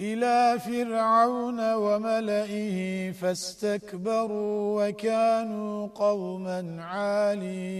إلى فرعون وملئه فاستكبروا وكانوا قوما عالين.